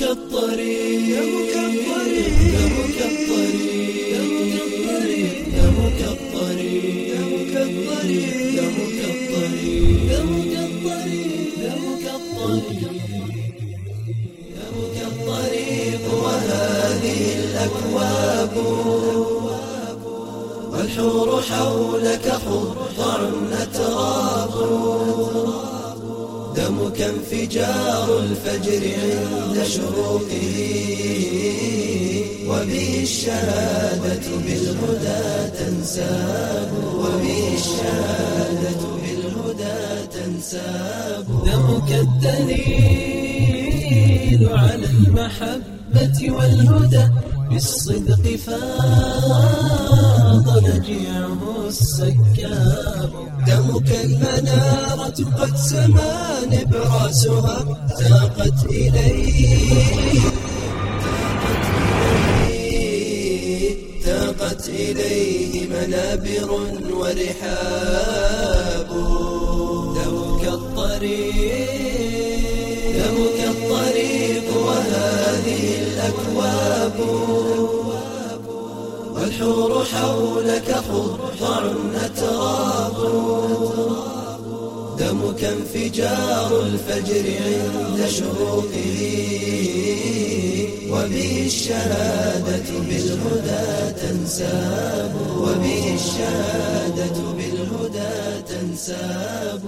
دمك الطريق دمك الطريق دمك الطريق دمك الطريق دمك الطريق دمك الطريق دمك الطريق دمك الطريق وهذه الأكواب والحور حولك خضع دمك انفجار الفجر عند شروقه وبه الشهادة بالهدى تنساب وبه الشهادة بالهدى تنساب. دمك الدليل على المحبة والهدى بالصدق فاض نجيعه. دمك المنارة قد سما نبراسها تاقت إليه تاقت إليه منابر ورحاب. دمك الطريق دمك الطريق وهذه الأكواب. والحور حولك خضع أتراب دمك انفجار الفجر عند شروقه وبه الشهادة بالهدى تنساب وبه الشهادة بالهدى تنساب.